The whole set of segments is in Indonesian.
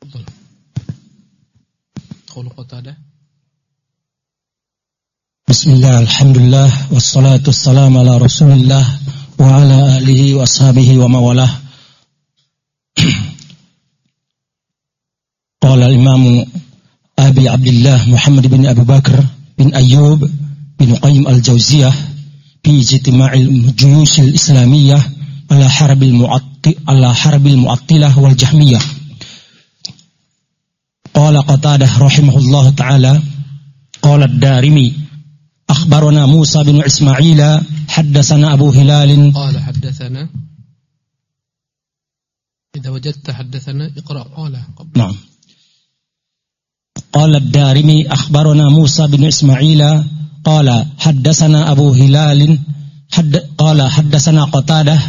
تفضل قول قتادة بسم الله الحمد لله والصلاة والسلام على رسول الله وعلى آله وأصحابه وموالاه قال الإمام أبي عبد الله محمد بن أبي بكر بن أيوب بن قيم الجوزية في اجتماع الجيوش الإسلامية على حرب المعطل على حرب المعطلة والجهمية قال قتادة رحمه الله تعالى قال الدارمي أخبرنا موسى بن إسماعيل حدثنا أبو هلال قال حدثنا إذا وجدت حدثنا اقرأ قال قبل نعم قال الدارمي أخبرنا موسى بن إسماعيل قال حدثنا أبو هلال حد قال حدثنا قتادة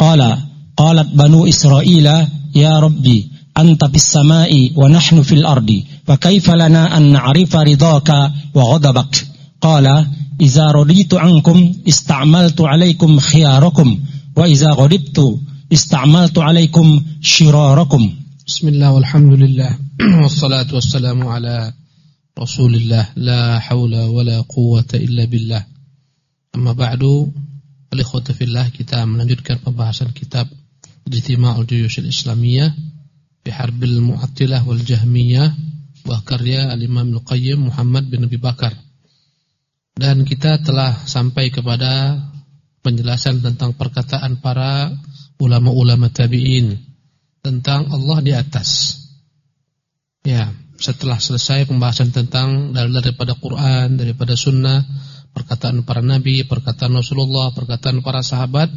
قال قالت بنو إسرائيل يا ربي أنت في السماء ونحن في الأرض فكيف لنا أن نعرف رضاك وغضبك قال إذا رضيت عنكم استعملت عليكم خياركم وإذا غضبت استعملت عليكم شراركم بسم الله والحمد لله والصلاة والسلام على رسول الله لا حول ولا قوة إلا بالله أما بعد الإخوة Oleh kita melanjutkan pembahasan kitab Jitima'ul Juyushil Islamiyah Biharbil Mu'attilah wal Jahmiyah Wa karya Al-Imam Al-Qayyim Muhammad bin Nabi Bakar. Dan kita telah sampai kepada penjelasan tentang perkataan para ulama-ulama tabi'in Tentang Allah di atas. Ya, setelah selesai pembahasan tentang dalil daripada Quran, daripada sunnah perkataan para nabi, perkataan Rasulullah, perkataan para sahabat,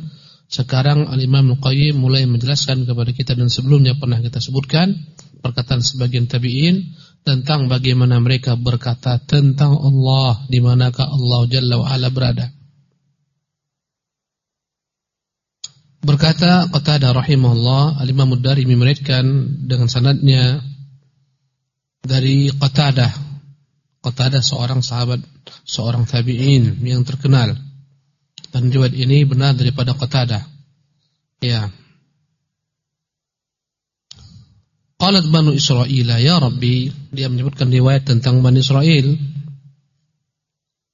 sekarang Al-Imam Al-Qayyim mulai menjelaskan kepada kita dan sebelumnya pernah kita sebutkan perkataan sebagian tabi'in tentang bagaimana mereka berkata tentang Allah, di manakah Allah Jalla wa Ala berada. Berkata Qatadah rahimahullah, Al-Imam Ad-Darimi meriwayatkan dengan sanadnya dari Qatadah. Qatadah seorang sahabat, seorang tabi'in yang terkenal. Dan riwayat ini benar daripada Qatadah. Ya. Qalat Banu Israel, ya Rabbi, dia menyebutkan riwayat tentang Bani Israel.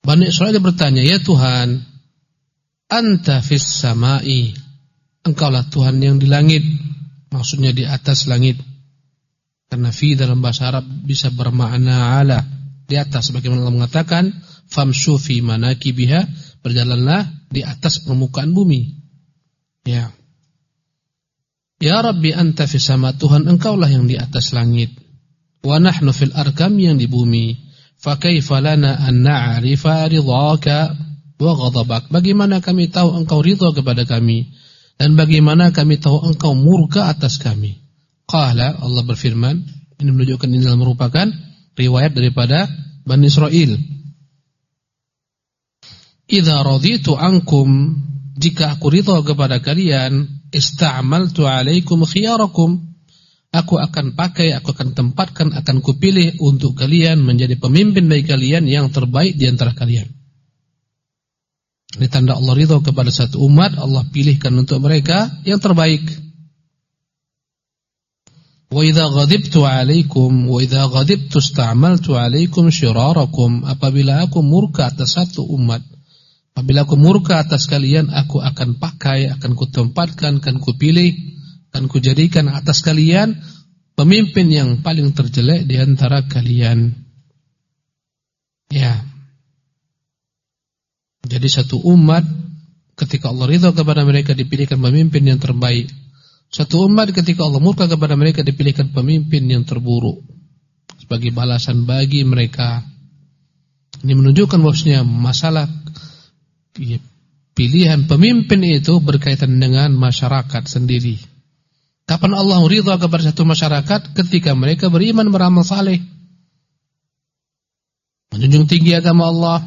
Bani Israel bertanya, ya Tuhan, anta fis samai. Engkaulah Tuhan yang di langit, maksudnya di atas langit. Karena fi dalam bahasa Arab bisa bermakna ala di atas sebagaimana Allah mengatakan famshu fi manakibiha berjalanlah di atas permukaan bumi. Ya. Ya Rabbi anta fi sama Tuhan engkaulah yang di atas langit. Wa nahnu fil arkam yang di bumi. Fa kaifa lana an na'rifa ridhaka wa ghadabak. Bagaimana kami tahu engkau ridha kepada kami dan bagaimana kami tahu engkau murka atas kami? Qala Allah berfirman, ini menunjukkan ini merupakan riwayat daripada Bani Israel. Idza raditu ankum jika aku ridha kepada kalian ista'maltu alaikum khiyarakum aku akan pakai aku akan tempatkan akan kupilih untuk kalian menjadi pemimpin bagi kalian yang terbaik di antara kalian. Ini tanda Allah ridha kepada satu umat Allah pilihkan untuk mereka yang terbaik. Wa idza ghadibtu 'alaikum wa idza ghadibtu ista'maltu 'alaikum syirarakum apabila aku murka atas satu umat apabila aku murka atas kalian aku akan pakai akan kutempatkan akan kupilih akan kujadikan atas kalian pemimpin yang paling terjelek di antara kalian. Ya. Jadi satu umat ketika Allah ridha kepada mereka dipilihkan pemimpin yang terbaik satu umat ketika Allah murka kepada mereka dipilihkan pemimpin yang terburuk sebagai balasan bagi mereka. Ini menunjukkan bahwasanya masalah ya, pilihan pemimpin itu berkaitan dengan masyarakat sendiri. Kapan Allah ridha kepada satu masyarakat ketika mereka beriman beramal saleh. Menjunjung tinggi agama Allah,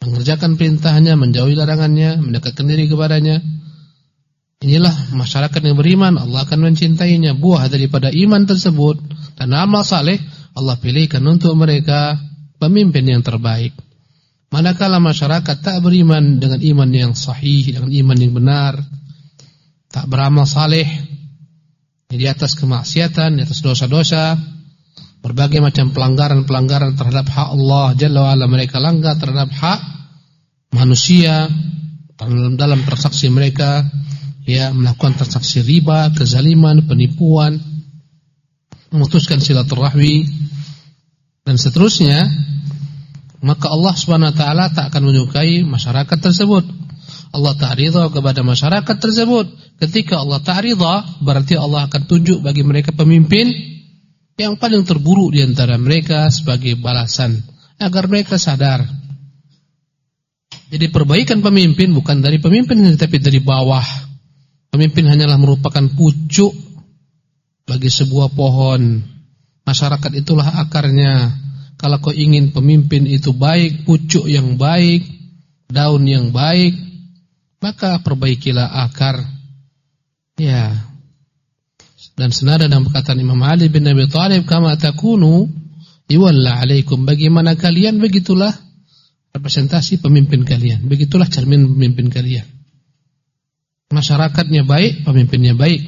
mengerjakan perintahnya, menjauhi larangannya, mendekatkan diri kepadanya Inilah masyarakat yang beriman. Allah akan mencintainya. Buah daripada iman tersebut. Dan amal saleh Allah pilihkan untuk mereka Pemimpin yang terbaik. Manakala masyarakat tak beriman Dengan iman yang sahih Dengan iman yang benar Tak beramal saleh di atas kemaksiatan, di atas dosa-dosa, berbagai macam pelanggaran-pelanggaran terhadap hak Allah Jalla wa'ala mereka langgar terhadap hak manusia dalam, transaksi mereka ya melakukan transaksi riba, kezaliman, penipuan, memutuskan silaturahmi dan seterusnya, maka Allah Subhanahu wa taala tak akan menyukai masyarakat tersebut. Allah tak ridha kepada masyarakat tersebut. Ketika Allah tak ridha, berarti Allah akan tunjuk bagi mereka pemimpin yang paling terburuk di antara mereka sebagai balasan agar mereka sadar. Jadi perbaikan pemimpin bukan dari pemimpin tapi dari bawah. Pemimpin hanyalah merupakan pucuk bagi sebuah pohon. Masyarakat itulah akarnya. Kalau kau ingin pemimpin itu baik, pucuk yang baik, daun yang baik, maka perbaikilah akar. Ya. Dan senada dengan perkataan Imam Ali bin Abi Thalib, "Kama takunu iwalla alaikum." Bagaimana kalian begitulah representasi pemimpin kalian. Begitulah cermin pemimpin kalian masyarakatnya baik, pemimpinnya baik.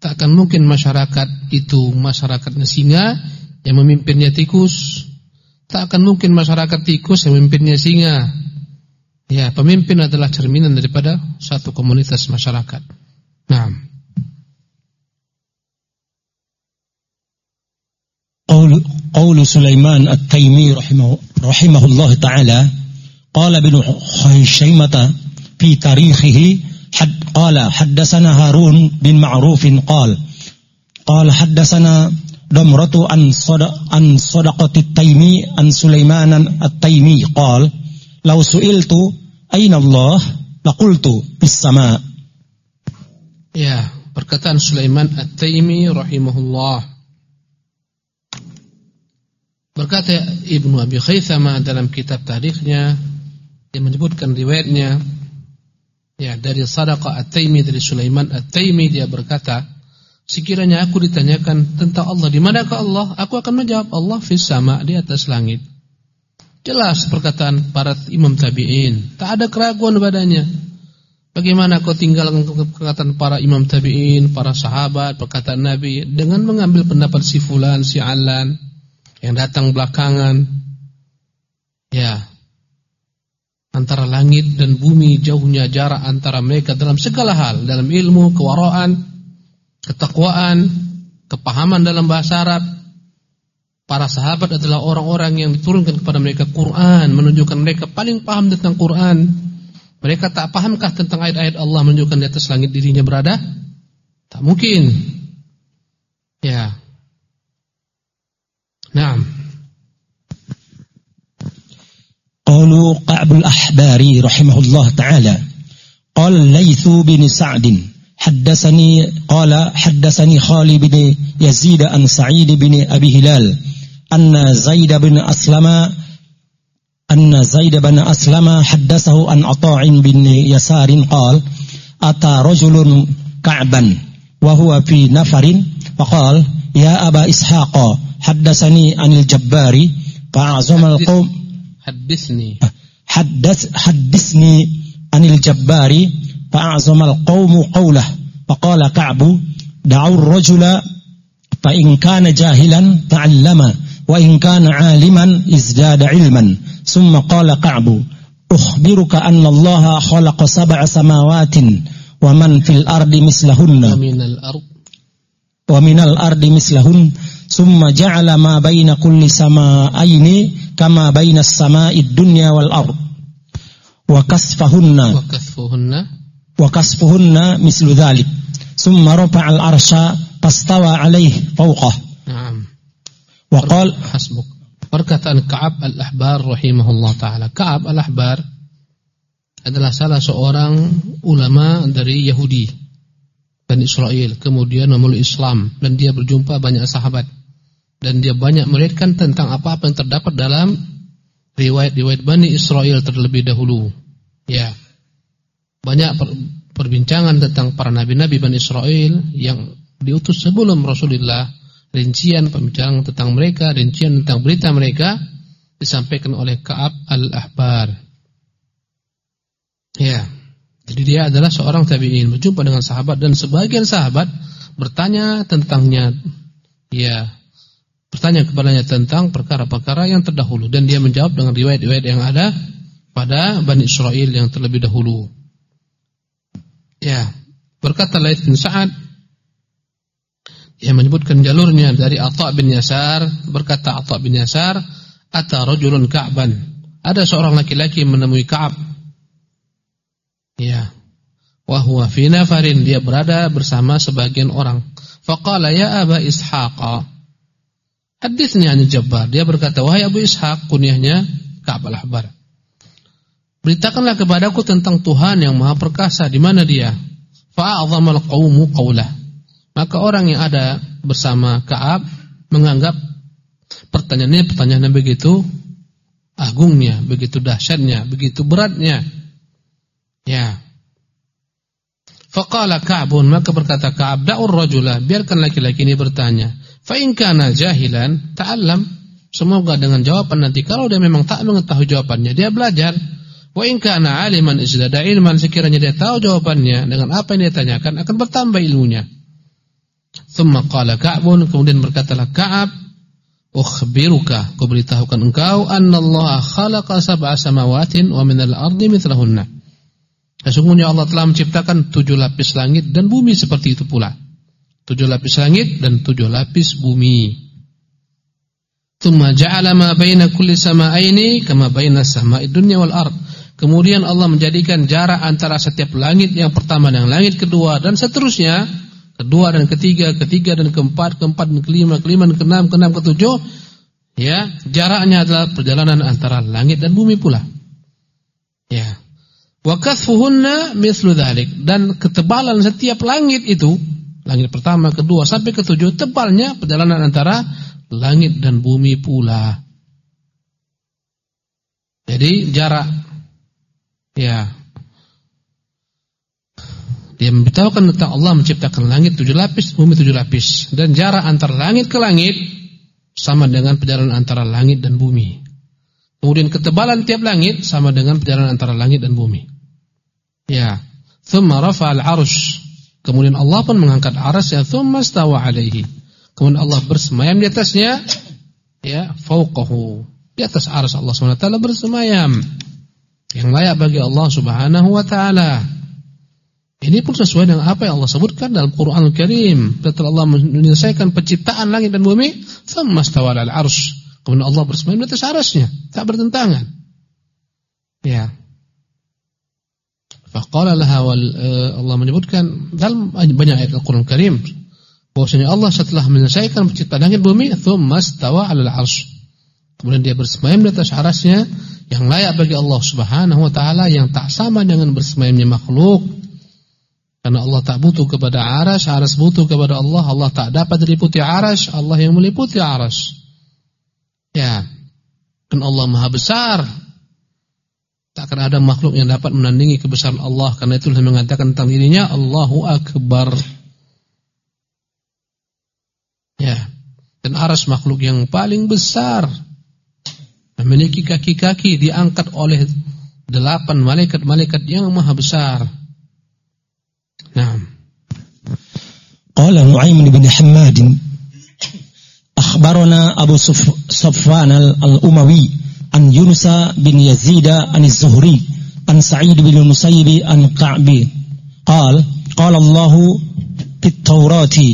Tak akan mungkin masyarakat itu masyarakatnya singa yang memimpinnya tikus. Tak akan mungkin masyarakat tikus yang memimpinnya singa. Ya, pemimpin adalah cerminan daripada satu komunitas masyarakat. Nah. قول قول سليمان التيمي رحمه رحمه الله تعالى قال ابن خيشيمة في تاريخه حد قال حدثنا هارون بن معروف قال قال حدثنا دمرة عن صدق عن صدقة التيمي عن سليمان التيمي قال لو سئلت أين الله لقلت في السماء Ya, perkataan Sulaiman At-Taimi rahimahullah. Berkata Ibnu Abi Khaythama dalam kitab tarikhnya yang menyebutkan riwayatnya Ya, dari Sadaqah At-Taimi dari Sulaiman At-Taimi dia berkata, sekiranya aku ditanyakan tentang Allah, di manakah Allah? Aku akan menjawab Allah fis sama di atas langit. Jelas perkataan para imam tabi'in, tak ada keraguan padanya. Bagaimana kau tinggalkan perkataan para imam tabi'in, para sahabat, perkataan Nabi dengan mengambil pendapat si fulan, si alan yang datang belakangan? Ya, antara langit dan bumi jauhnya jarak antara mereka dalam segala hal dalam ilmu kewaraan ketakwaan kepahaman dalam bahasa Arab. Para sahabat adalah orang-orang yang diturunkan kepada mereka Quran menunjukkan mereka paling paham tentang Quran. Mereka tak pahamkah tentang ayat-ayat Allah menunjukkan di atas langit dirinya berada? Tak mungkin. Ya. Naam قالوا قعب الأحباري رحمه الله تعالى. قال الليث بن سعد حدثني قال حدثني خالد بن يزيد عن سعيد بن أبي هلال أن زيد بن أسلم أن زيد بن أسلم حدثه عن عطاء بن يسار قال أتى رجل كعبا وهو في نفر فقال يا أبا إسحاق حدثني عن الجبار فأعظم القوم حدثني حدث حدثني عن الجبار فأعظم القوم قوله فقال كعب دعوا الرجل فإن كان جاهلا تعلم وإن كان عالما ازداد علما ثم قال كعب أخبرك أن الله خلق سبع سماوات ومن في الأرض مثلهن ومن الأرض ومن الأرض مثلهن ثم جعل ما بين كل سماءين kama بين السماء dunya wal ard. Wa kasfahunna. Wa kasfuhunna. Wa رفع mislu dhalik. عليه rafa'a al arsha fastawa alaihi fawqah na'am. Wa qala hasbuk. Ka'ab adalah salah seorang ulama dari Yahudi dan Israel kemudian memeluk Islam dan dia berjumpa banyak sahabat dan dia banyak meriwayatkan tentang apa-apa yang terdapat dalam riwayat-riwayat Bani Israel terlebih dahulu. Ya. Banyak per, perbincangan tentang para nabi-nabi Bani Israel yang diutus sebelum Rasulullah, rincian pembicaraan tentang mereka, rincian tentang berita mereka disampaikan oleh Ka'ab al-Ahbar. Ya. Jadi dia adalah seorang tabi'in berjumpa dengan sahabat dan sebagian sahabat bertanya tentangnya ya bertanya kepadanya tentang perkara-perkara yang terdahulu dan dia menjawab dengan riwayat-riwayat yang ada pada Bani Israel yang terlebih dahulu. Ya, berkata Laith bin Sa'ad yang menyebutkan jalurnya dari Atha bin Yasar, berkata Atha bin Yasar, "Ata rajulun Ka'ban." Ada seorang laki-laki menemui Ka'ab. Ya. Wa huwa fi dia berada bersama sebagian orang. Faqala ya Aba Ishaq. Haditsnya an Jabbar. Dia berkata, "Wahai Abu Ishaq," kunyahnya Ka'ab al-Ahbar. Beritakanlah kepadaku tentang Tuhan yang Maha Perkasa, di mana Dia? Fa'adhamal qaumu qaulah. Maka orang yang ada bersama Ka'ab menganggap pertanyaannya pertanyaan yang begitu agungnya, begitu dahsyatnya, begitu beratnya. Ya. Faqala Ka'bun maka berkata Ka'ab da'ur rajula biarkan laki-laki ini bertanya. Fa in kana jahilan ta'allam. Semoga dengan jawaban nanti kalau dia memang tak mengetahui jawabannya dia belajar. Wa in kana aliman izdada ilman sekiranya dia tahu jawabannya dengan apa yang dia tanyakan akan bertambah ilmunya. Thumma qala Ka'bun kemudian berkatalah Ka'ab ukhbiruka ku beritahukan engkau annallaha khalaqa sab'a samawatin wa minal ardi mithlahunna. Sesungguhnya Allah telah menciptakan tujuh lapis langit dan bumi seperti itu pula. Tujuh lapis langit dan tujuh lapis bumi. Thumma ja'ala ma baina kulli sama'aini kama baina sama'id dunya wal ard. Kemudian Allah menjadikan jarak antara setiap langit yang pertama dan langit kedua dan seterusnya, kedua dan ketiga, ketiga dan keempat, keempat dan kelima, kelima dan keenam, keenam ketujuh, ya, jaraknya adalah perjalanan antara langit dan bumi pula. Ya. Wa kasfuhunna mithlu dhalik dan ketebalan setiap langit itu, langit pertama, kedua sampai ketujuh, tebalnya perjalanan antara langit dan bumi pula. Jadi jarak Ya. Dia memberitahukan tentang Allah menciptakan langit tujuh lapis, bumi tujuh lapis. Dan jarak antara langit ke langit sama dengan perjalanan antara langit dan bumi. Kemudian ketebalan tiap langit sama dengan perjalanan antara langit dan bumi. Ya. Thumma rafa'al arsh. Kemudian Allah pun mengangkat arsy ya thumma stawa alaihi. Kemudian Allah bersemayam di atasnya ya fauqahu. Di atas arsy Allah SWT bersemayam yang layak bagi Allah Subhanahu wa taala. Ini pun sesuai dengan apa yang Allah sebutkan dalam Quran Al Karim. Setelah Allah menyelesaikan penciptaan langit dan bumi, thumma stawa al arsy. Kemudian Allah bersemayam di atas arasnya, tak bertentangan. Ya. Faqala laha wal uh, Allah menyebutkan dalam banyak ayat Al-Qur'an Al Karim bahwasanya Allah setelah menyelesaikan penciptaan langit bumi, thumma stawa al arsy. Kemudian dia bersemayam di atas arasnya yang layak bagi Allah Subhanahu wa taala yang tak sama dengan bersemayamnya makhluk. Karena Allah tak butuh kepada aras, aras butuh kepada Allah. Allah tak dapat diliputi aras, Allah yang meliputi aras. Ya. Dan Allah Maha besar. Tak akan ada makhluk yang dapat menandingi kebesaran Allah karena itulah mengatakan tentang dirinya Allahu akbar. Ya. Dan aras makhluk yang paling besar memiliki kaki-kaki diangkat oleh delapan malaikat-malaikat yang maha besar. Naam. Qala Nu'aym bin Hammad akhbarana Abu Safwan al-Umawi an Yunus bin Yazid an Az-Zuhri an Sa'id bin Musayyib an Ka'bi qala qala Allah fi at-Taurati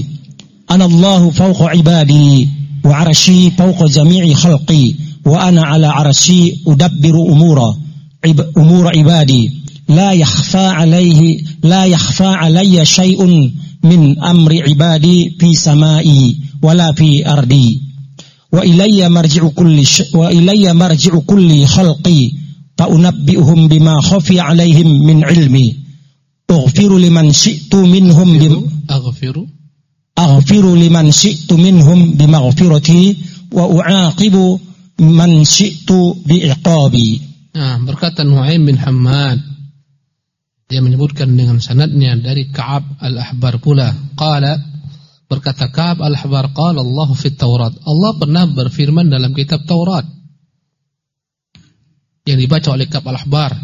ana Allah fawqa ibadi wa 'arshi fawqa jami'i khalqi wa ana ala arshi udabbiru umura umura ibadi la yakhfa alaihi la yakhfa alayya syai'un min amri ibadi fi samai wala fi ardi wa ilayya marji'u kulli wa ilayya marji'u kulli khalqi fa unabbi'uhum bima khafi alaihim min ilmi aghfiru liman syi'tu minhum bim aghfiru aghfiru liman syi'tu minhum bimaghfirati wa u'aqibu man syi'tu bi'iqabi. Nah, berkata Nuaim bin Hammad dia menyebutkan dengan sanadnya dari Ka'ab al-Ahbar pula. Qala berkata Ka'ab al-Ahbar qala Allah fi Taurat. Allah pernah berfirman dalam kitab Taurat yang dibaca oleh Ka'ab al-Ahbar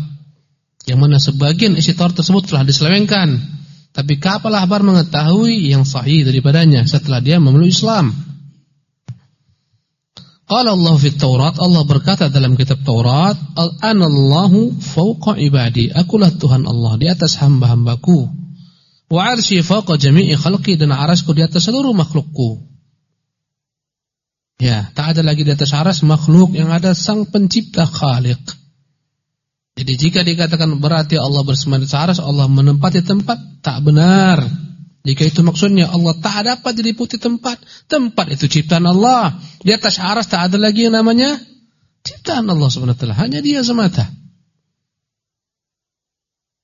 yang mana sebagian isi Taurat tersebut telah diselewengkan Tapi kapal ahbar mengetahui yang sahih daripadanya setelah dia memeluk Islam. Qala Allah fi Taurat, Allah berkata dalam kitab Taurat, "Anallahu fawqa ibadi." Akulah Tuhan Allah di atas hamba-hambaku. Wa 'arsy fawqa jami'i khalqi dan arasku di atas seluruh makhlukku. Ya, tak ada lagi di atas aras makhluk yang ada sang pencipta Khaliq. Jadi jika dikatakan berarti Allah bersama di atas Allah menempati tempat, tak benar. Jika itu maksudnya Allah tak dapat diliputi tempat. Tempat itu ciptaan Allah. Di atas aras tak ada lagi yang namanya ciptaan Allah SWT. Hanya dia semata.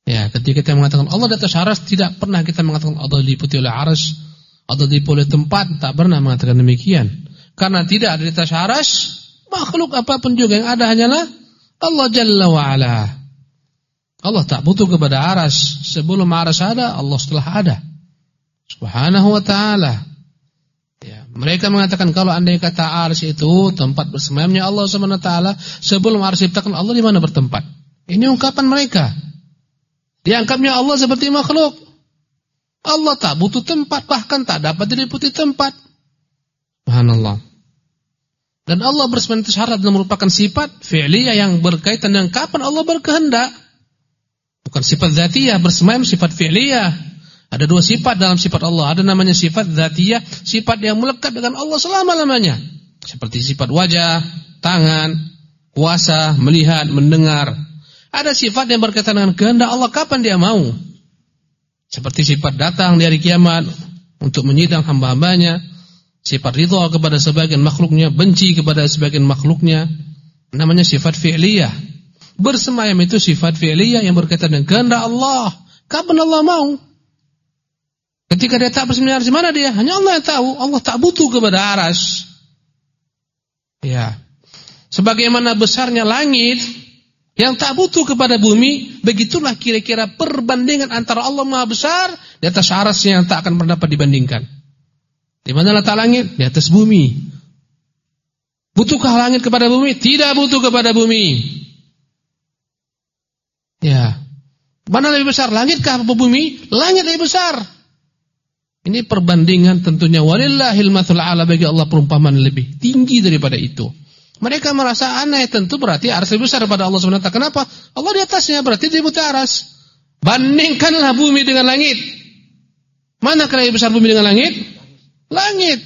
Ya, ketika kita mengatakan Allah di atas aras, tidak pernah kita mengatakan Allah diliputi oleh aras, Allah diliputi oleh tempat, tak pernah mengatakan demikian. Karena tidak ada di atas aras, makhluk apa pun juga yang ada hanyalah Allah Jalla wa'ala. Allah tak butuh kepada aras. Sebelum aras ada, Allah setelah ada. Subhanahu wa ta'ala. Ya, mereka mengatakan kalau andai kata aras itu tempat bersemayamnya Allah subhanahu wa. Sebelum aras diciptakan Allah di mana bertempat. Ini ungkapan mereka. Dianggapnya Allah seperti makhluk. Allah tak butuh tempat, bahkan tak dapat diliputi tempat. Subhanallah. Dan Allah bersemayam syarat dan merupakan sifat fi'liyah yang berkaitan dengan kapan Allah berkehendak. Bukan sifat zatiyah, bersemayam sifat fi'liyah. Ada dua sifat dalam sifat Allah. Ada namanya sifat zatiyah, sifat yang melekat dengan Allah selama-lamanya. Seperti sifat wajah, tangan, kuasa, melihat, mendengar. Ada sifat yang berkaitan dengan kehendak Allah kapan dia mau. Seperti sifat datang di hari kiamat untuk menyidang hamba-hambanya Sifat ridha kepada sebagian makhluknya, benci kepada sebagian makhluknya. Namanya sifat fi'liyah. Bersemayam itu sifat fi'liyah yang berkaitan dengan kehendak Allah. Kapan Allah mau? Ketika dia tak bersemayam di mana dia? Hanya Allah yang tahu. Allah tak butuh kepada aras. Ya. Sebagaimana besarnya langit yang tak butuh kepada bumi, begitulah kira-kira perbandingan antara Allah Maha Besar di atas arasnya yang tak akan pernah dibandingkan. Di mana letak langit? Di atas bumi. Butuhkah langit kepada bumi? Tidak butuh kepada bumi. Ya. Mana lebih besar? Langitkah atau bumi? Langit lebih besar. Ini perbandingan tentunya walillahil mathul ala bagi Allah perumpamaan lebih tinggi daripada itu. Mereka merasa aneh tentu berarti lebih besar daripada Allah SWT. Kenapa? Allah di atasnya berarti di butuh aras. Bandingkanlah bumi dengan langit. Mana lebih besar bumi dengan langit? Langit.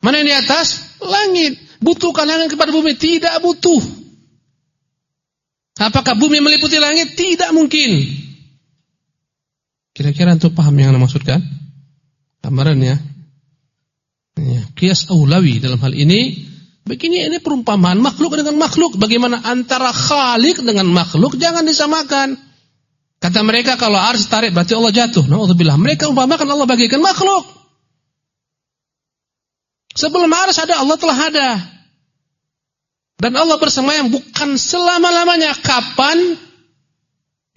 Mana yang di atas? Langit. Butuhkan langit kepada bumi? Tidak butuh. Apakah bumi meliputi langit? Tidak mungkin. Kira-kira untuk paham yang anda maksudkan? Gambarannya. Ya, kias aulawi dalam hal ini begini ini perumpamaan makhluk dengan makhluk bagaimana antara khalik dengan makhluk jangan disamakan kata mereka kalau ars tarik berarti Allah jatuh naudzubillah mereka umpamakan Allah bagikan makhluk Sebelum aras ada Allah telah ada. Dan Allah bersemayam bukan selama-lamanya. Kapan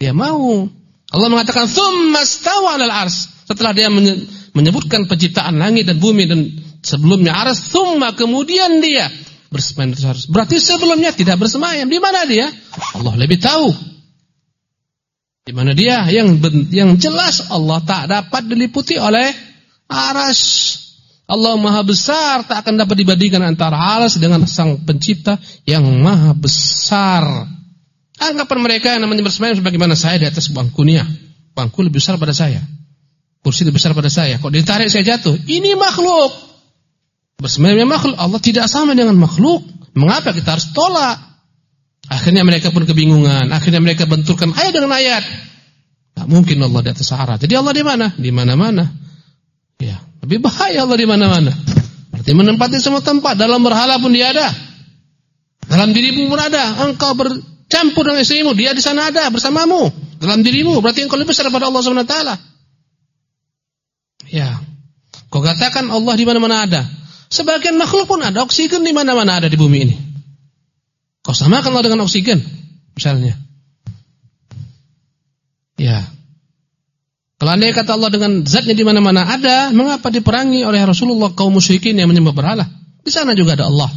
dia mau. Allah mengatakan thumma stawa 'alal ars. Setelah dia menyebutkan penciptaan langit dan bumi dan sebelumnya aras, thumma kemudian dia bersemayam di aras. Berarti sebelumnya tidak bersemayam. Di mana dia? Allah lebih tahu. Di mana dia? Yang yang jelas Allah tak dapat diliputi oleh aras. Allah maha besar tak akan dapat dibandingkan antara alas dengan sang pencipta yang maha besar. Anggapan mereka yang namanya bersemayam sebagaimana saya di atas bangku nia. Bangku lebih besar pada saya. Kursi lebih besar pada saya. Kok ditarik saya jatuh? Ini makhluk. Bersemayamnya makhluk. Allah tidak sama dengan makhluk. Mengapa kita harus tolak? Akhirnya mereka pun kebingungan. Akhirnya mereka benturkan ayat dengan ayat. Tak mungkin Allah di atas Sahara. Jadi Allah di mana? Di mana-mana. Ya. Lebih bahaya Allah di mana-mana. Berarti menempati semua tempat. Dalam berhala pun dia ada. Dalam dirimu pun ada. Engkau bercampur dengan istrimu. Dia di sana ada bersamamu. Dalam dirimu. Berarti engkau lebih besar daripada Allah SWT. Ya. Kau katakan Allah di mana-mana ada. Sebagian makhluk pun ada. Oksigen di mana-mana ada di bumi ini. Kau samakan Allah dengan oksigen. Misalnya. Ya. Kalau anda kata Allah dengan zatnya di mana-mana ada, mengapa diperangi oleh Rasulullah kaum musyrikin yang menyembah berhala? Di sana juga ada Allah.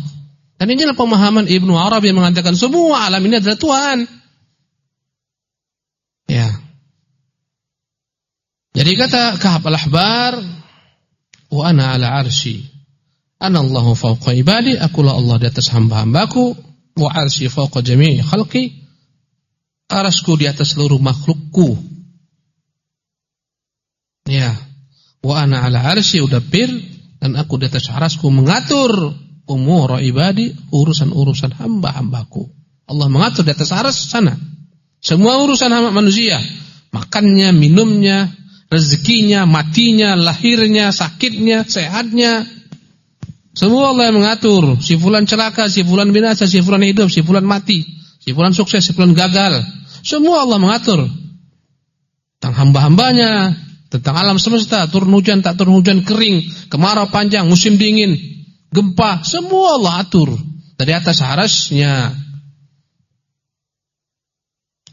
Dan inilah pemahaman Ibnu Arab yang mengatakan semua alam ini adalah Tuhan. Ya. Jadi kata Kahab al-Ahbar, "Wa ana ala arsy." Ana Allahu fawqa ibadi, akulah Allah di atas hamba-hambaku, wa arsy fawqa jami'i khalqi. Arasku di atas seluruh makhlukku. Ya. Wa ana ala arsy udabbir dan aku di atas arasku mengatur umur ibadi, urusan-urusan hamba-hambaku. Allah mengatur di atas aras sana. Semua urusan hamba manusia, makannya, minumnya, rezekinya, matinya, lahirnya, sakitnya, sehatnya. Semua Allah yang mengatur. Si fulan celaka, si fulan binasa, si fulan hidup, si fulan mati, si fulan sukses, si fulan gagal. Semua Allah mengatur. Tentang hamba-hambanya, tentang alam semesta, turun hujan, tak turun hujan, kering, kemarau panjang, musim dingin, gempa, semua Allah atur. Dari atas harasnya.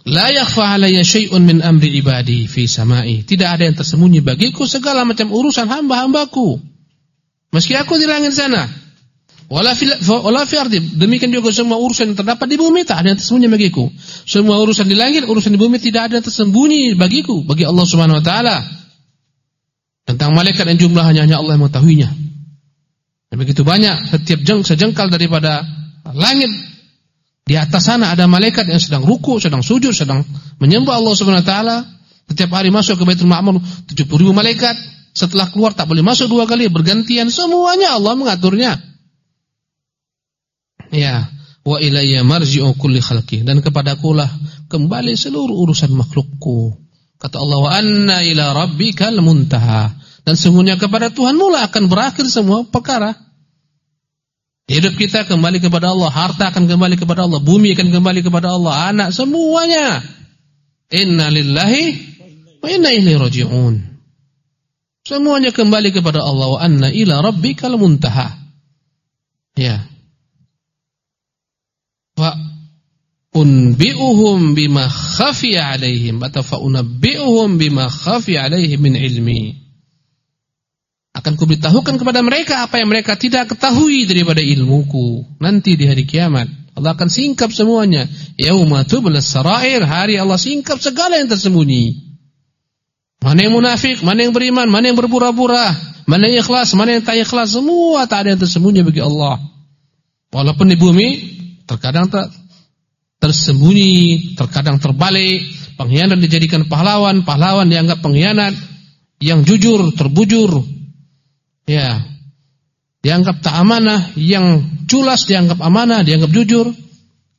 La yakhfa alayya syai'un min amri ibadi fi sama'i. Tidak ada yang tersembunyi bagiku segala macam urusan hamba-hambaku. Meski aku di langit sana. Wala fi ardi. Demikian juga semua urusan yang terdapat di bumi tak ada yang tersembunyi bagiku. Semua urusan di langit, urusan di bumi tidak ada yang tersembunyi bagiku bagi Allah Subhanahu wa taala. Tentang malaikat dan jumlahnya hanya Allah yang mengetahuinya. Dan begitu banyak setiap jeng sejengkal daripada langit di atas sana ada malaikat yang sedang ruku, sedang sujud, sedang menyembah Allah Subhanahu wa taala. Setiap hari masuk ke Baitul Ma'mur 70 ribu malaikat. Setelah keluar tak boleh masuk dua kali, bergantian. Semuanya Allah mengaturnya. Ya, wa ilayya marji'u kulli khalqi dan kepadakulah kembali seluruh urusan makhlukku. Kata Allah wa anna ila rabbikal muntaha. Dan semuanya kepada Tuhanmu lah akan berakhir semua perkara. Hidup kita kembali kepada Allah, harta akan kembali kepada Allah, bumi akan kembali kepada Allah, anak semuanya. Inna lillahi wa inna ilaihi raji'un. Semuanya kembali kepada Allah wa anna ila rabbikal muntaha. Ya. Wa unbi'uhum bima khafiya alaihim atau fa unabbi'uhum bima khafiya alaihim min ilmi. Akan kuberitahukan kepada mereka apa yang mereka tidak ketahui daripada ilmuku. Nanti di hari kiamat. Allah akan singkap semuanya. Yauma tublas sarair. Hari Allah singkap segala yang tersembunyi. Mana yang munafik, mana yang beriman, mana yang berpura-pura, mana yang ikhlas, mana yang tak ikhlas. Semua tak ada yang tersembunyi bagi Allah. Walaupun di bumi, terkadang tak tersembunyi, terkadang terbalik. Pengkhianat dijadikan pahlawan, pahlawan dianggap pengkhianat. Yang jujur, terbujur, ya dianggap tak amanah, yang culas dianggap amanah, dianggap jujur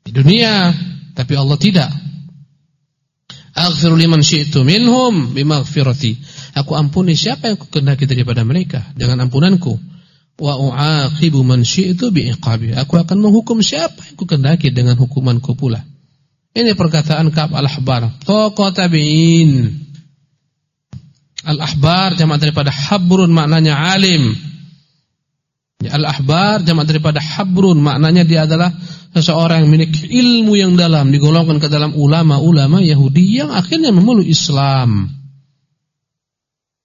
di dunia, tapi Allah tidak. Aghfiru liman syi'tu minhum bimaghfirati. Aku ampuni siapa yang kukehendaki daripada mereka dengan ampunanku. Wa u'aqibu man syi'tu bi'iqabi. Aku akan menghukum siapa yang kukehendaki dengan hukumanku pula. Ini perkataan Ka'ab al-Ahbar, tokoh tabi'in. Al-ahbar jamak daripada habrun maknanya alim. Ya, al-ahbar jamak daripada habrun maknanya dia adalah seseorang yang memiliki ilmu yang dalam digolongkan ke dalam ulama-ulama Yahudi yang akhirnya memeluk Islam.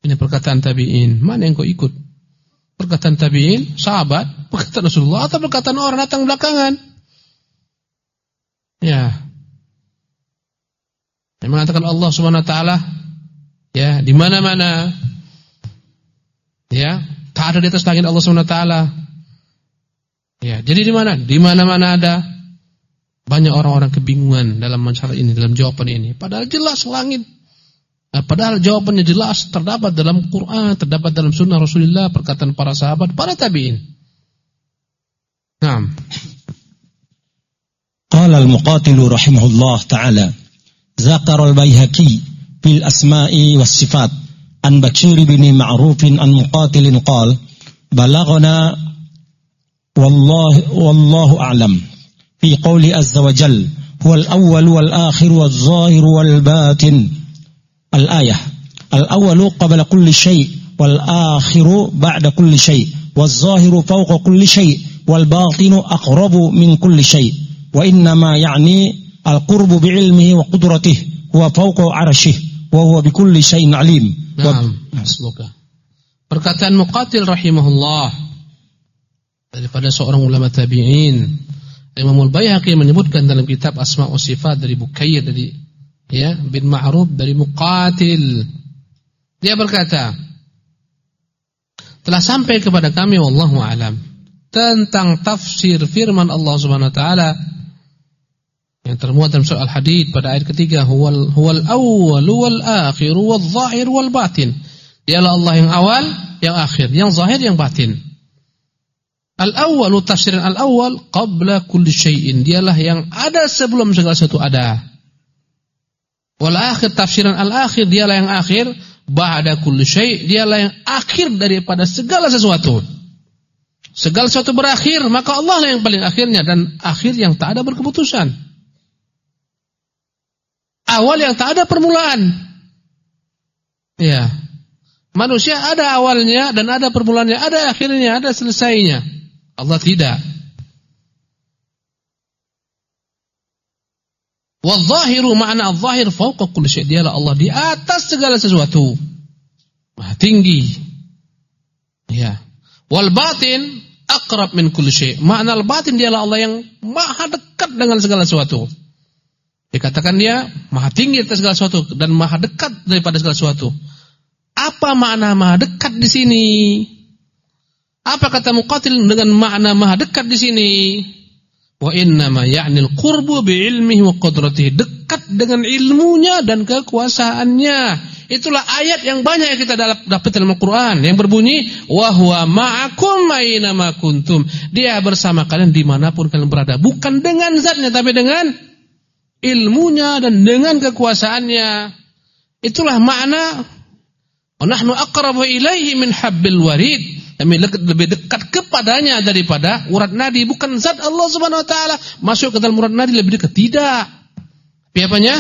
Ini perkataan tabi'in. Mana yang kau ikut? Perkataan tabi'in, sahabat, perkataan Rasulullah atau perkataan orang datang belakangan? Ya. Yang mengatakan Allah Subhanahu wa taala Ya, di mana-mana. Ya, Tak ada di atas langit Allah Subhanahu wa taala. Ya, jadi di mana? Di mana-mana ada banyak orang-orang kebingungan dalam masalah ini, dalam jawaban ini. Padahal jelas langit. Nah, padahal jawabannya jelas terdapat dalam Quran, terdapat dalam sunnah Rasulullah, perkataan para sahabat, para tabi'in. Naam. Qala al-Muqatil rahimahullah taala, zakara al-Baihaqi fil asma'i was عن بشير بن معروف عن مقاتل قال بلغنا والله والله أعلم. في قول عز وجل هو الأول والآخر والظاهر والباطن. الآية الأول قبل كل شيء والآخر بعد كل شيء والظاهر فوق كل شيء والباطن أقرب من كل شيء وإنما يعني القرب بعلمه وقدرته هو فوق عرشه. Wa huwa bikulli syai'in alim. Naam, semoga. Perkataan Muqatil rahimahullah daripada seorang ulama tabi'in Imam Al-Baihaqi menyebutkan dalam kitab Asma' Sifat dari Bukair dari ya bin Ma'ruf dari Muqatil Dia berkata, telah sampai kepada kami wallahu alam tentang tafsir firman Allah Subhanahu wa taala yang termuat dalam surah Al-Hadid pada ayat ketiga huwal huwal awwal wal akhir wal zahir wal batin. Dialah Allah yang awal, yang akhir, yang zahir, yang batin. Al-awwal tafsiran al-awwal qabla kulli syai'in. Dialah yang ada sebelum segala sesuatu ada. Wal akhir tafsiran al-akhir dialah yang akhir ba'da kulli syai' dialah yang akhir daripada segala sesuatu. Segala sesuatu berakhir, maka Allah lah yang paling akhirnya dan akhir yang tak ada berkeputusan. Awal yang tak ada permulaan. Ya. Manusia ada awalnya dan ada permulaannya, ada akhirnya, ada selesainya. Allah tidak. Wadzahiru makna al-zahir fauqa kulli syai. Dialah Allah di atas segala sesuatu. Maha tinggi. Ya. Wal batin aqrab min kulli syai. Al-batin dialah Allah yang maha dekat dengan segala sesuatu. Dikatakan dia maha tinggi atas segala sesuatu dan maha dekat daripada segala sesuatu. Apa makna maha dekat di sini? Apa kata muqatil dengan makna maha dekat di sini? Wa innama ya'nil qurbu bi'ilmihi wa qudratihi. Dekat dengan ilmunya dan kekuasaannya. Itulah ayat yang banyak yang kita dapat dalam Al-Quran. Yang berbunyi, wa huwa ma'akum ma kuntum. Dia bersama kalian di mana pun kalian berada. Bukan dengan zatnya, tapi dengan ilmunya dan dengan kekuasaannya. Itulah makna, nahnu aqrabu ilaihi min habbil warid. Lebih dekat kepadanya daripada urat nadi. Bukan zat Allah Subhanahu wa taala. Masuk ke dalam urat nadi lebih dekat. Tidak. Tapi apanya?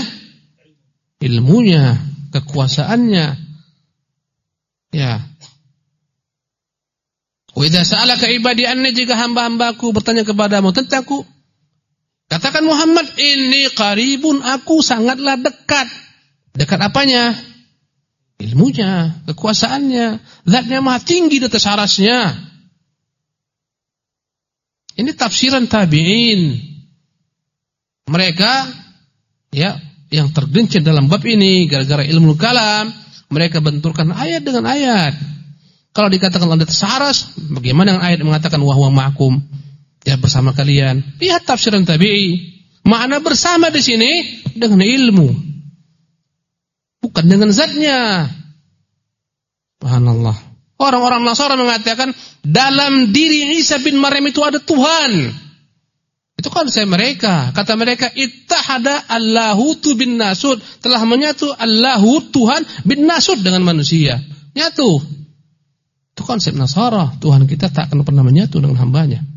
Ilmunya kekuasaannya. Ya. Wa idza sa'alaka ibadi anni jika hamba-hambaku bertanya kepadamu tentangku katakan Muhammad ini qaribun aku sangatlah dekat dekat apanya ilmunya, kekuasaannya, zatnya maha tinggi di atas arasnya. Ini tafsiran tabi'in. Mereka ya yang tergencet dalam bab ini gara-gara ilmu kalam, mereka benturkan ayat dengan ayat. Kalau dikatakan ada atas bagaimana dengan ayat mengatakan wahwa ma'akum? Ya bersama kalian. Lihat tafsiran tabi'i. Makna bersama di sini dengan ilmu. Bukan dengan zatnya. Subhanallah. Orang-orang Nasara mengatakan dalam diri Isa bin Maryam itu ada Tuhan. Itu kan saya mereka. Kata mereka ittahada Allahutu bin Nasud. Telah menyatu Allahu Tuhan bin Nasud dengan manusia. Nyatu. Itu konsep Nasara. Tuhan kita tak akan pernah menyatu dengan hambanya.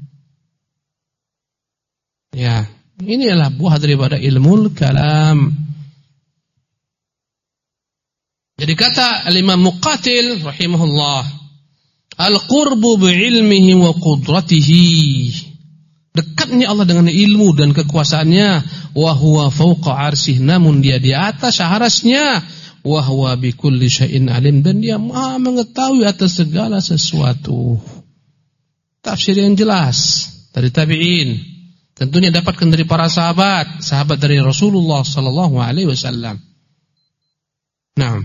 Ya. Ini adalah buah daripada ilmu kalam. Jadi kata Al-Imam Muqatil rahimahullah, al-qurbu bi'ilmihi wa qudratihi. Dekatnya Allah dengan ilmu dan kekuasaannya, wa huwa fawqa arsyih, namun dia di atas arasnya, wa huwa bikulli syai'in alim dan dia Maha mengetahui atas segala sesuatu. Tafsir yang jelas dari tabi'in. Tentunya dapatkan dari para sahabat, sahabat dari Rasulullah sallallahu alaihi wasallam. Naam.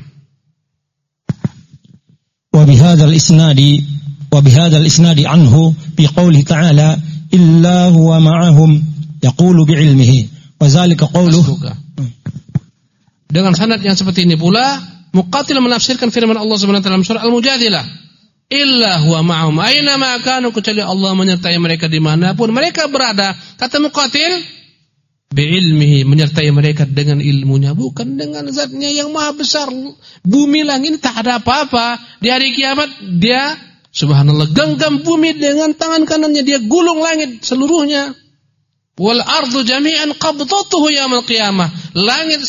Wa bihadzal isnadi wa bihadzal isnadi anhu bi qouli ta'ala illa huwa ma'ahum yaqulu bi ilmihi. Wa zalika Dengan sanad yang seperti ini pula, Muqatil menafsirkan firman Allah Subhanahu wa taala dalam surah Al-Mujadilah illa huwa ma'hum aina ma kanu kecuali Allah menyertai mereka di mana pun mereka berada kata Muqatil biilmihi menyertai mereka dengan ilmunya bukan dengan zatnya yang maha besar. Bumi langit tak ada apa-apa. Di hari kiamat dia subhanallah genggam bumi dengan tangan kanannya. Dia gulung langit seluruhnya. Wal ardu jami'an qabdatuhu yaumil qiyamah. Langit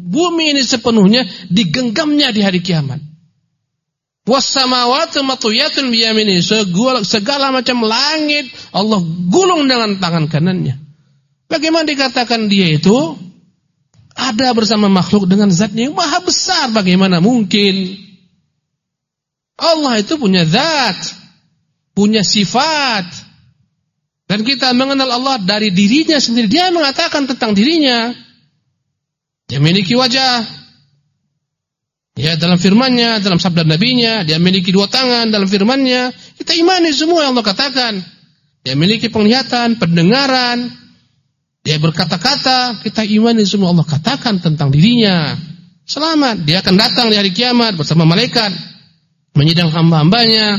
bumi ini sepenuhnya digenggamnya di hari kiamat was samawati matwiyatun biyamini segala, segala macam langit Allah gulung dengan tangan kanannya Bagaimana dikatakan dia itu ada bersama makhluk dengan zatnya yang maha besar? Bagaimana mungkin? Allah itu punya zat, punya sifat. Dan kita mengenal Allah dari dirinya sendiri. Dia mengatakan tentang dirinya. Dia memiliki wajah. Ya, dalam firman-Nya, dalam sabda Nabi-Nya, dia memiliki dua tangan dalam firman-Nya. Kita imani semua yang Allah katakan. Dia memiliki penglihatan, pendengaran. Dia berkata-kata, kita imani semua Allah katakan tentang dirinya. Selamat, dia akan datang di hari kiamat bersama malaikat menyidang hamba-hambanya.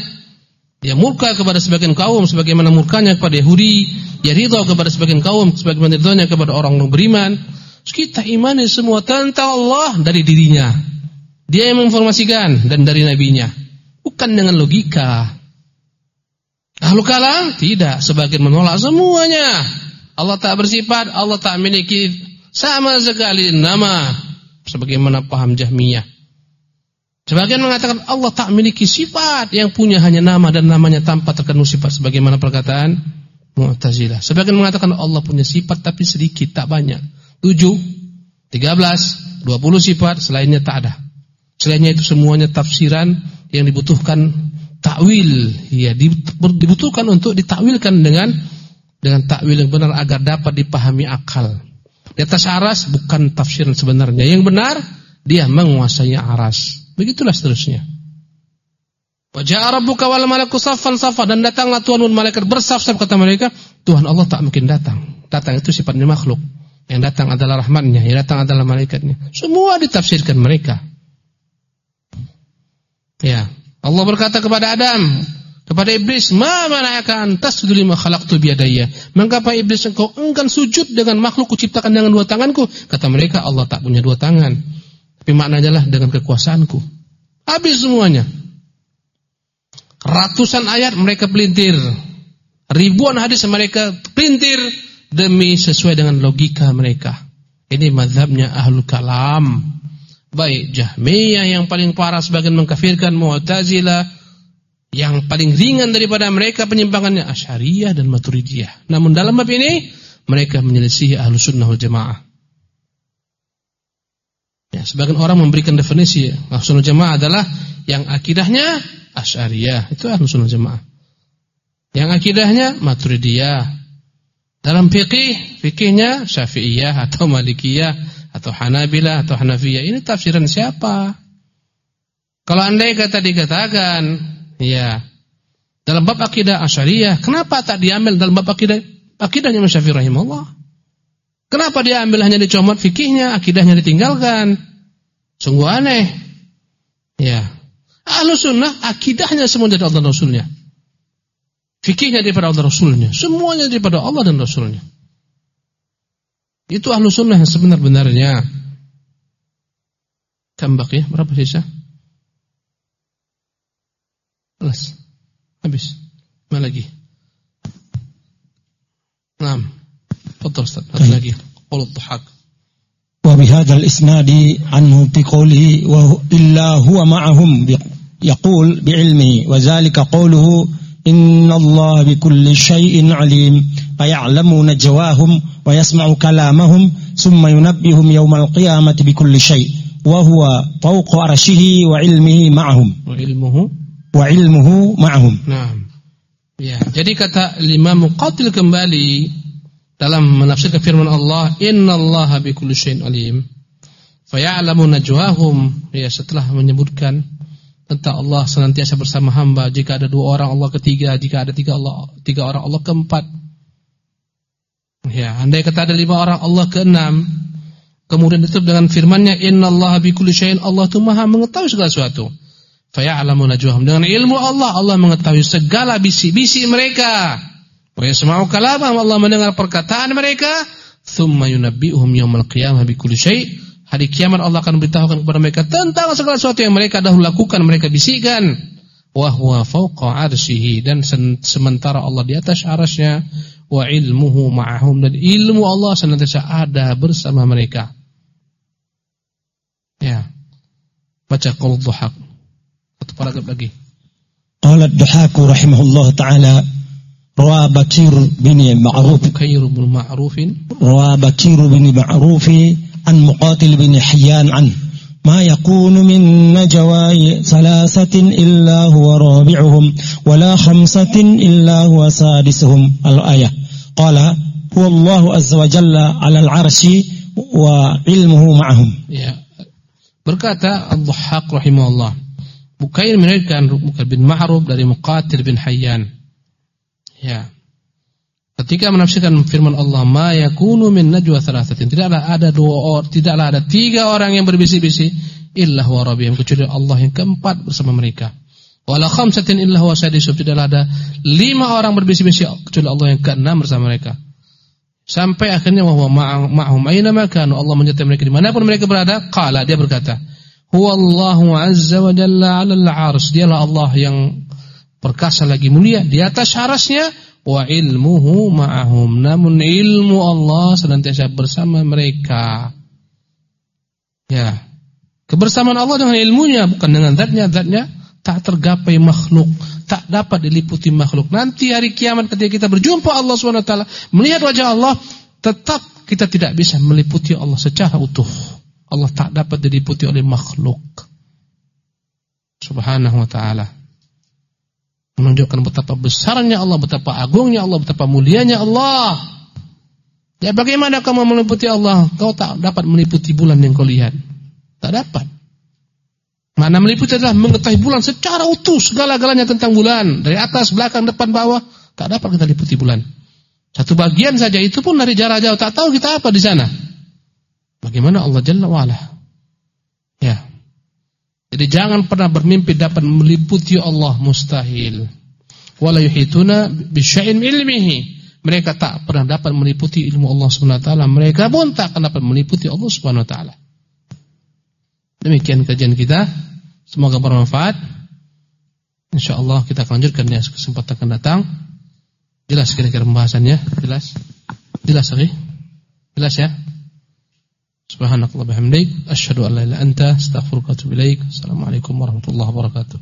Dia murka kepada sebagian kaum sebagaimana murkanya kepada Yahudi. Dia ridha kepada sebagian kaum sebagaimana ridhanya kepada orang yang beriman. Kita imani semua tentang Allah dari dirinya. Dia yang menginformasikan dan dari nabinya. Bukan dengan logika. Ahlu kalam? Tidak. Sebagian menolak semuanya. Allah tak bersifat, Allah tak memiliki sama sekali nama. Sebagaimana paham Jahmiyah. Sebagian mengatakan Allah tak memiliki sifat yang punya hanya nama dan namanya tanpa terkandung sifat sebagaimana perkataan Mu'tazilah. Sebagian mengatakan Allah punya sifat tapi sedikit, tak banyak. 7, 13, 20 sifat, selainnya tak ada. Selainnya itu semuanya tafsiran yang dibutuhkan takwil, ya dibutuhkan untuk ditakwilkan dengan dengan takwil yang benar agar dapat dipahami akal. Di atas aras bukan tafsiran sebenarnya. Yang benar dia menguasai aras. Begitulah seterusnya. Wajah rabbuka wal malaku saffan saffa dan datanglah Tuhan dan malaikat bersaf-saf kata mereka, Tuhan Allah tak mungkin datang. Datang itu sifatnya makhluk. Yang datang adalah rahmatnya, yang datang adalah malaikatnya. Semua ditafsirkan mereka. Ya, Allah berkata kepada Adam, kepada iblis, "Ma mana'aka an tasjuda lima khalaqtu biyadayya?" Mengapa iblis engkau enggan sujud dengan makhluk kuciptakan dengan dua tanganku? Kata mereka, Allah tak punya dua tangan. Tapi maknanya adalah dengan kekuasaanku. Habis semuanya. Ratusan ayat mereka pelintir. Ribuan hadis mereka pelintir demi sesuai dengan logika mereka. Ini mazhabnya ahlul kalam. Baik Jahmiyah yang paling parah sebagian mengkafirkan Mu'tazilah yang paling ringan daripada mereka penyimpangannya Asy'ariyah dan Maturidiyah. Namun dalam bab ini mereka menyelisihi Ahlus Sunnah wal Jamaah. Ya, sebagian orang memberikan definisi Ahlus Jamaah adalah yang akidahnya Asy'ariyah, itu Ahlus Jamaah. Yang akidahnya Maturidiyah. Dalam fikih, fikihnya Syafi'iyah atau Malikiyah atau Hanabilah atau Hanafiyah. Ini tafsiran siapa? Kalau andai kata dikatakan, ya, dalam bab akidah Asy'ariyah, kenapa tak diambil dalam bab akidah akidahnya Syafi'i rahimahullah? Kenapa dia ambil hanya dicomot fikihnya, akidahnya ditinggalkan? Sungguh aneh. Ya. Ahlu sunnah akidahnya semua dari Allah dan Rasulnya. Fikihnya daripada Allah Rasulnya. Semuanya daripada Allah dan Rasulnya. Itu ahlu sunnah sebenar-benarnya. Tambak ya, berapa sisa? Kelas. Habis. Mana lagi? Enam. Fadhal Ustaz, lagi. Qul dhahak. Wa bihadha al-isnadi anhu bi qawlihi wa illa huwa ma'ahum yaqul bi ilmi wa zalika qawluhu inna Allah bi kulli shay'in alim fa ya'lamuna jawahum ويسمع كلامهم ثم ينبئهم يوم القيامة بكل شيء وهو فوق أرشه وعلمه معهم وعلمه وعلمه معهم نعم ya jadi kata lima muqatil kembali dalam menafsirkan firman Allah إن الله بكل شيء fa فيعلم نجواهم ya setelah menyebutkan tentang Allah senantiasa bersama hamba. Jika ada dua orang Allah ketiga. Jika ada tiga Allah tiga orang Allah keempat. Ya, andai kata ada lima orang Allah keenam, kemudian ditutup dengan firman-Nya, "Innallaha bikulli syai'in." Allah itu Maha mengetahui segala sesuatu. Faya'lamu najwahum. Dengan ilmu Allah, Allah mengetahui segala bisi-bisi mereka. Wa yasma'u kalamahum Allah mendengar perkataan mereka, thumma yunabbi'uhum yaumil qiyamah bikulli syai'. Hari kiamat Allah akan memberitahukan kepada mereka tentang segala sesuatu yang mereka dahulu lakukan, mereka bisikan. Wa huwa fawqa 'arsyihi dan sementara Allah di atas arasnya wa ilmuhu ma'ahum dan ilmu Allah senantiasa ada bersama mereka. Ya. Baca qaul dhuhaq. Satu paragraf lagi. Qala ad-Duhaq rahimahullah taala روى بكير بن معروف بكير بن معروف روى بكير بن معروف عن مقاتل بن حيان عنه ما يكون من نجوى ثلاثة إلا هو رابعهم ولا خمسة إلا هو سادسهم الآية Qala wallahu azza wa jalla 'alal 'arsy wa ilmuhu ma'ahum. Ya. Berkata Al-Dhahhak rahimahullah. Bukair meriwayatkan Bukair bin Ma'ruf dari Muqatil bin Hayyan. Ya. Ketika menafsirkan firman Allah, "Ma yakunu min najwa thalathatin." Tidaklah ada dua orang, tidaklah ada tiga orang yang berbisik-bisik illa huwa rabbihim kecuali Allah yang keempat bersama mereka. Wala khamsatin illa huwa sadisuhum. Tidaklah ada lima orang berbisik-bisik kecuali Allah yang keenam bersama mereka. Sampai akhirnya wahwa ma'hum aina makanu Allah menyertai mereka di mana pun mereka berada. Qala dia berkata, "Huwallahu azza wa jalla 'alal 'arsy." Dialah Allah yang perkasa lagi mulia di atas arasnya wa ilmuhu ma'ahum namun ilmu Allah senantiasa bersama mereka ya kebersamaan Allah dengan ilmunya bukan dengan zatnya zatnya tak tergapai makhluk tak dapat diliputi makhluk nanti hari kiamat ketika kita berjumpa Allah SWT melihat wajah Allah tetap kita tidak bisa meliputi Allah secara utuh Allah tak dapat diliputi oleh makhluk subhanahu wa ta'ala menunjukkan betapa besarnya Allah, betapa agungnya Allah, betapa mulianya Allah. Ya bagaimana kamu meliputi Allah? Kau tak dapat meliputi bulan yang kau lihat. Tak dapat. Mana meliputi adalah mengetahui bulan secara utuh segala-galanya tentang bulan, dari atas, belakang, depan, bawah, tak dapat kita liputi bulan. Satu bagian saja itu pun dari jarak jauh tak tahu kita apa di sana. Bagaimana Allah Jalla wa'ala? Ya. Jadi jangan pernah bermimpi dapat meliputi Allah mustahil. Wala yuhituna bisyai'in ilmihi. Mereka tak pernah dapat meliputi ilmu Allah taala. Mereka pun tak akan dapat meliputi Allah taala. Demikian kajian kita. Semoga bermanfaat. Insyaallah kita akan lanjutkan di kesempatan akan datang. Jelas kira-kira pembahasannya? Jelas? Jelas lagi? Jelas ya? Subhanakallah bihamdik asyhadu an la ilaha illa anta ilaik. Assalamualaikum warahmatullahi wabarakatuh.